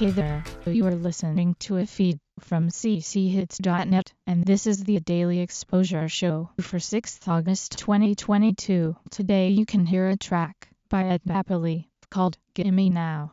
Hey there, you are listening to a feed from cchits.net, and this is the Daily Exposure Show for 6th August 2022. Today you can hear a track by Ed Napoli called Gimme Now.